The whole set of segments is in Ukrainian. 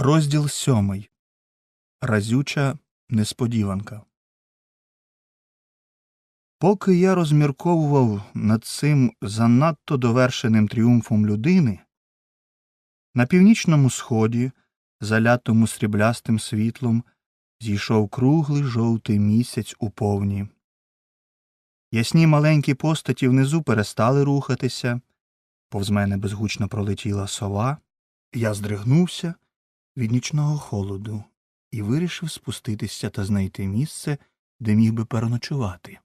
Розділ сьомий. Разюча несподіванка. Поки я розмірковував над цим занадто довершеним тріумфом людини, на північному сході, залятому сріблястим світлом, зійшов круглий жовтий місяць у повні. Ясні маленькі постаті внизу перестали рухатися, повз мене безгучно пролетіла сова, я здригнувся від нічного холоду і вирішив спуститися та знайти місце, де міг би переночувати.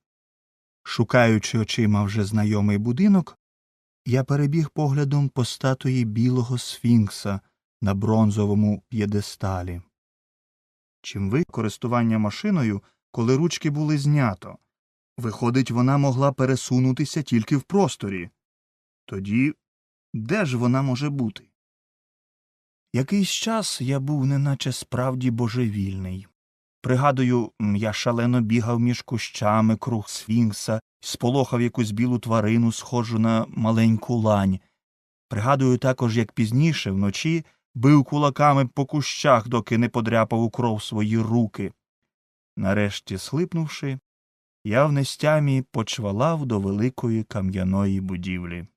Шукаючи очима вже знайомий будинок, я перебіг поглядом по статуї білого сфінкса на бронзовому п'єдесталі. Чим ви користування машиною, коли ручки були знято? Виходить, вона могла пересунутися тільки в просторі. Тоді де ж вона може бути? Якийсь час я був неначе справді божевільний. Пригадую, я шалено бігав між кущами круг сфінкса, сполохав якусь білу тварину, схожу на маленьку лань. Пригадую також, як пізніше, вночі, бив кулаками по кущах, доки не подряпав у кров свої руки. Нарешті, слипнувши, я в нестямі почвалав до великої кам'яної будівлі.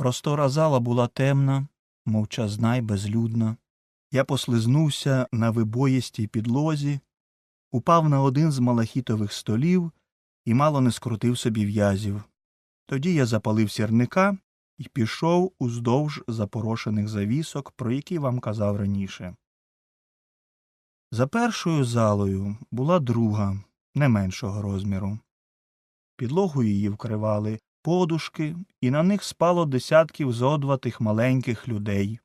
Простора зала була темна, мовчазна й безлюдна. Я послизнувся на вибоїстій підлозі, упав на один з малахітових столів і мало не скрутив собі в'язів. Тоді я запалив сірника і пішов уздовж запорошених завісок, про які вам казав раніше. За першою залою була друга, не меншого розміру. Підлогу її вкривали подушки, і на них спало десятків зодватих маленьких людей.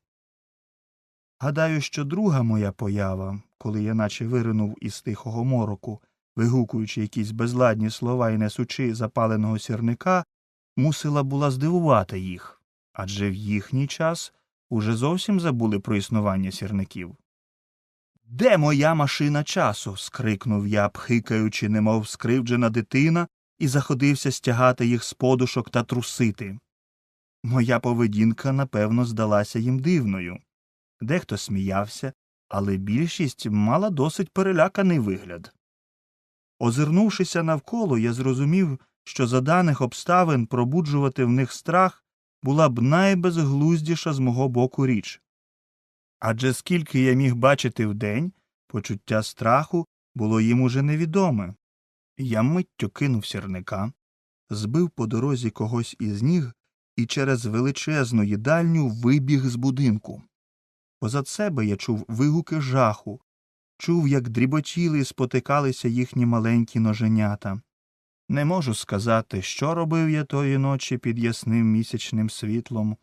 Гадаю, що друга моя поява, коли я наче виринув із тихого мороку, вигукуючи якісь безладні слова і несучи запаленого сірника, мусила була здивувати їх, адже в їхній час уже зовсім забули про існування сірників. Де моя машина часу? скрикнув я, пхикаючи, немов скривджена дитина, і заходився стягати їх з подушок та трусити. Моя поведінка, напевно, здалася їм дивною. Дехто сміявся, але більшість мала досить переляканий вигляд. Озирнувшися навколо, я зрозумів, що за даних обставин пробуджувати в них страх була б найбезглуздіша з мого боку річ. Адже скільки я міг бачити вдень, почуття страху було їм уже невідоме. Я миттю кинув сірника, збив по дорозі когось із ніг і через величезну їдальню вибіг з будинку. Позад себе я чув вигуки жаху, чув, як дріботіли і спотикалися їхні маленькі ноженята. Не можу сказати, що робив я тої ночі під ясним місячним світлом.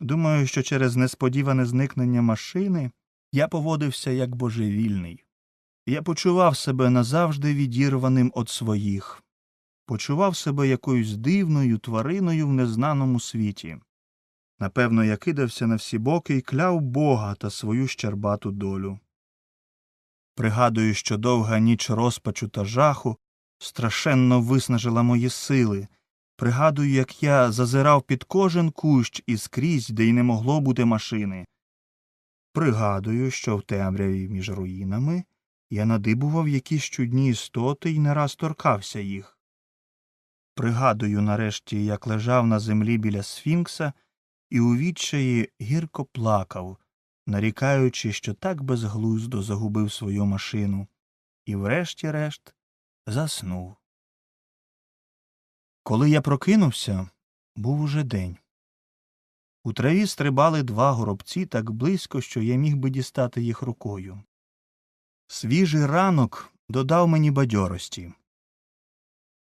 Думаю, що через несподіване зникнення машини я поводився як божевільний. Я почував себе назавжди відірваним від своїх, почував себе якоюсь дивною твариною в незнаному світі. Напевно, я кидався на всі боки і кляв Бога та свою щербату долю. Пригадую, що довга ніч розпачу та жаху страшенно виснажила мої сили. Пригадую, як я зазирав під кожен кущ і скрізь, де й не могло бути машини. Пригадую, що в темряві між руїнами я надибував якісь чудні істоти і не раз торкався їх. Пригадую, нарешті, як лежав на землі біля сфінкса і у відчаї гірко плакав, нарікаючи, що так безглуздо загубив свою машину, і врешті-решт заснув. Коли я прокинувся, був уже день. У траві стрибали два горобці так близько, що я міг би дістати їх рукою. Свіжий ранок додав мені бадьорості.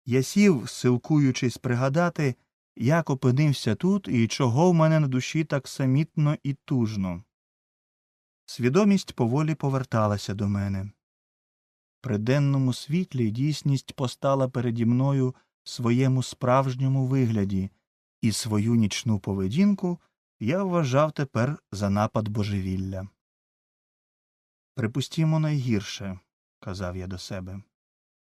Я сів, силкуючись пригадати, як опинився тут і чого в мене на душі так самітно і тужно. Свідомість поволі поверталася до мене. При денному світлі дійсність постала переді мною в своєму справжньому вигляді, і свою нічну поведінку я вважав тепер за напад божевілля. Припустімо найгірше, казав я до себе.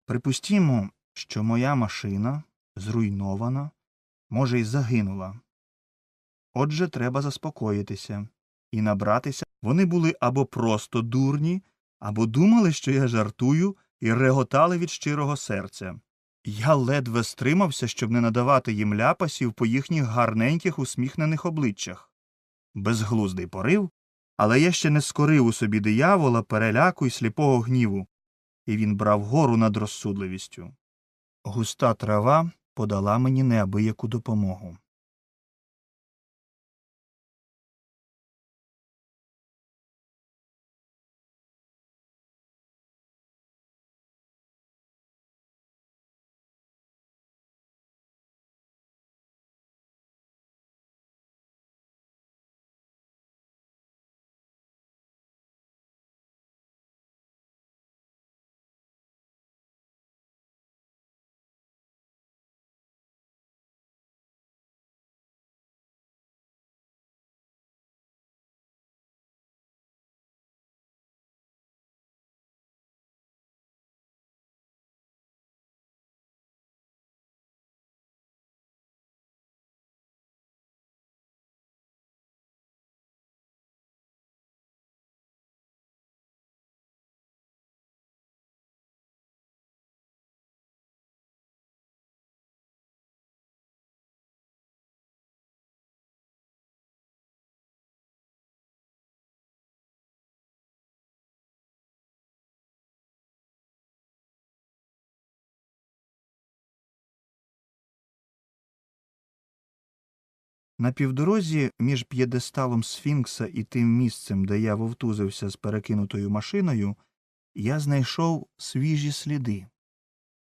Припустімо, що моя машина зруйнована, може, й загинула. Отже, треба заспокоїтися і набратися. Вони були або просто дурні, або думали, що я жартую, і реготали від щирого серця. Я ледве стримався, щоб не надавати їм ляпасів по їхніх гарненьких усміхнених обличчях. Безглуздий порив, але я ще не скорив у собі диявола, переляку й сліпого гніву, і він брав гору над розсудливістю. Густа трава подала мені неабияку допомогу. На півдорозі між п'єдесталом Сфінкса і тим місцем, де я вовтузився з перекинутою машиною, я знайшов свіжі сліди.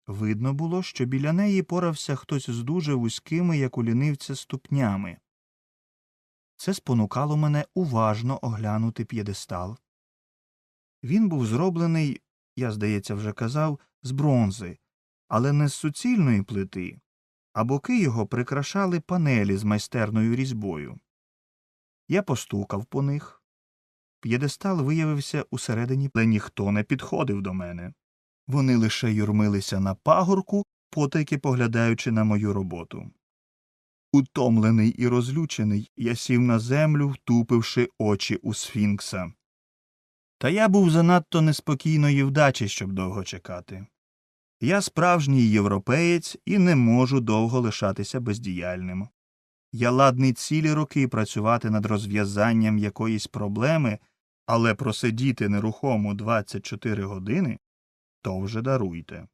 Видно було, що біля неї порався хтось з дуже вузькими, як у лінивця, ступнями. Це спонукало мене уважно оглянути п'єдестал. Він був зроблений, я, здається, вже казав, з бронзи, але не з суцільної плити, а боки його прикрашали панелі з майстерною різьбою. Я постукав по них. П'єдестал виявився усередині, але ніхто не підходив до мене. Вони лише юрмилися на пагорку, потайки поглядаючи на мою роботу. Утомлений і розлючений, я сів на землю, втупивши очі у сфінкса. Та я був занадто неспокійної вдачі, щоб довго чекати. Я справжній європеєць і не можу довго лишатися бездіяльним. Я ладний цілі роки працювати над розв'язанням якоїсь проблеми, але просидіти нерухомо 24 години то вже даруйте.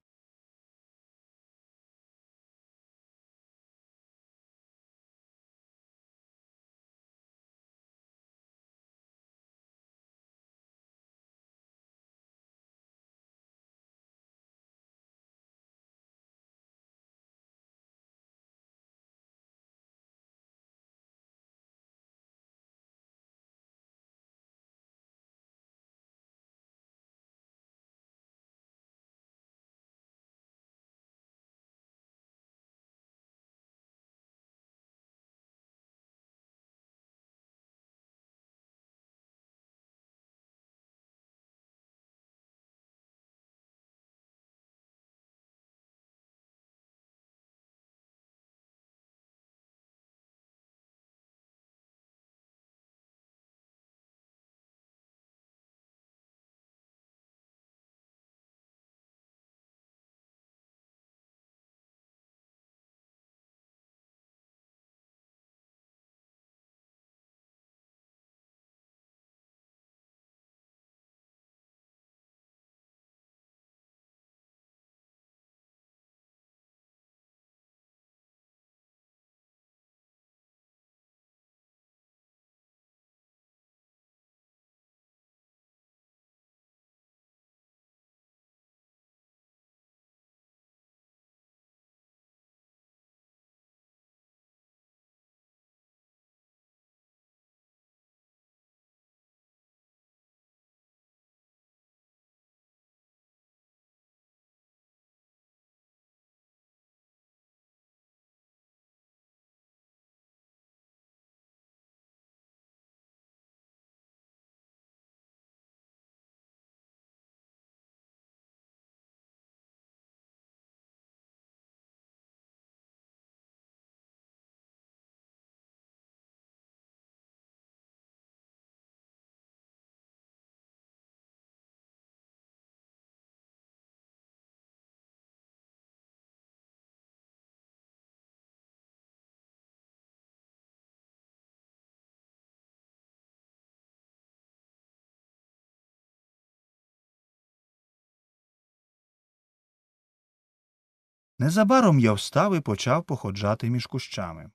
Незабаром я встав і почав походжати між кущами.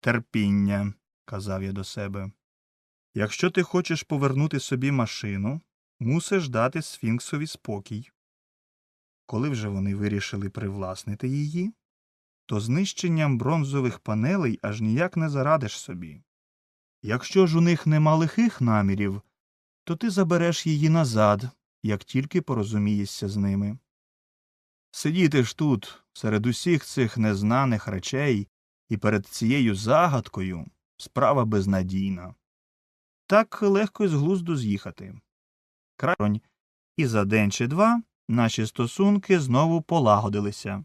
Терпіння, казав я до себе. Якщо ти хочеш повернути собі машину, мусиш дати сфінксові спокій. Коли вже вони вирішили привласнити її, то знищенням бронзових панелей аж ніяк не зарадиш собі. Якщо ж у них нема лихих намірів, то ти забереш її назад, як тільки порозумієшся з ними. Сидіти ж тут, серед усіх цих незнаних речей і перед цією загадкою справа безнадійна. Так легко й з глузду з'їхати. Кронь, і за день чи два наші стосунки знову полагодилися.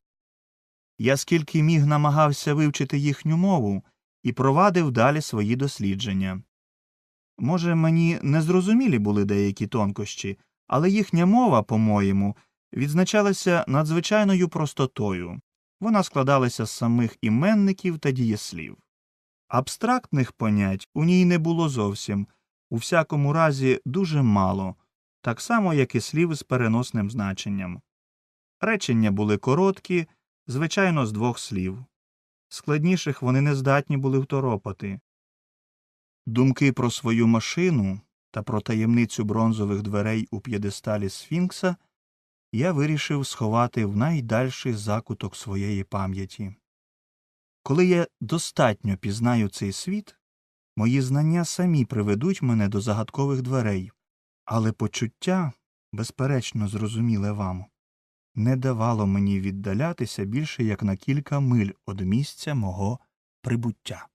Я скільки міг намагався вивчити їхню мову і провадив далі свої дослідження. Може, мені незрозумілі були деякі тонкощі, але їхня мова, по-моєму, відзначалася надзвичайною простотою вона складалася з самих іменників та дієслів. Абстрактних понять у ній не було зовсім, у всякому разі дуже мало, так само, як і слів з переносним значенням. Речення були короткі, звичайно, з двох слів. складніших вони не здатні були второпати. Думки про свою машину та про таємницю бронзових дверей у п'єдесталі Сфінкса я вирішив сховати в найдальший закуток своєї пам'яті. Коли я достатньо пізнаю цей світ, мої знання самі приведуть мене до загадкових дверей, але почуття, безперечно зрозуміле вам, не давало мені віддалятися більше як на кілька миль від місця мого прибуття.